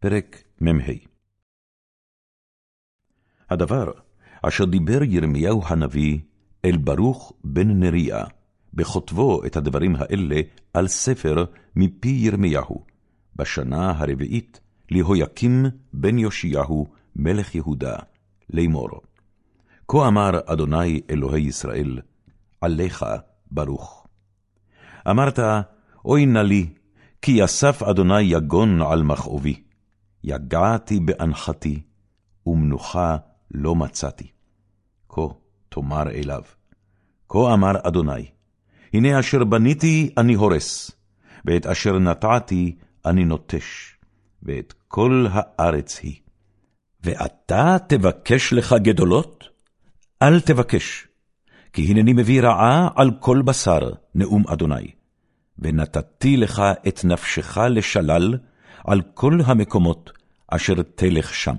פרק מ"ה הדבר אשר דיבר ירמיהו הנביא אל ברוך בן נריה, בכותבו את הדברים האלה על ספר מפי ירמיהו, בשנה הרביעית להויקים בן יאשיהו מלך יהודה, לאמור. כה אמר אדוני אלוהי ישראל, עליך ברוך. אמרת, אוי נא לי, כי יסף אדוני יגון על מכאובי, יגעתי באנחתי, ומנוחה לא מצאתי. כה תאמר אליו, כה אמר אדוני, הנה אשר בניתי אני הורס, ואת אשר נטעתי אני נוטש, ואת כל הארץ היא. ואתה תבקש לך גדולות? אל תבקש, כי הנני מביא רעה על כל בשר, נאום אדוני. ונתתי לך את נפשך לשלל על כל המקומות אשר תלך שם.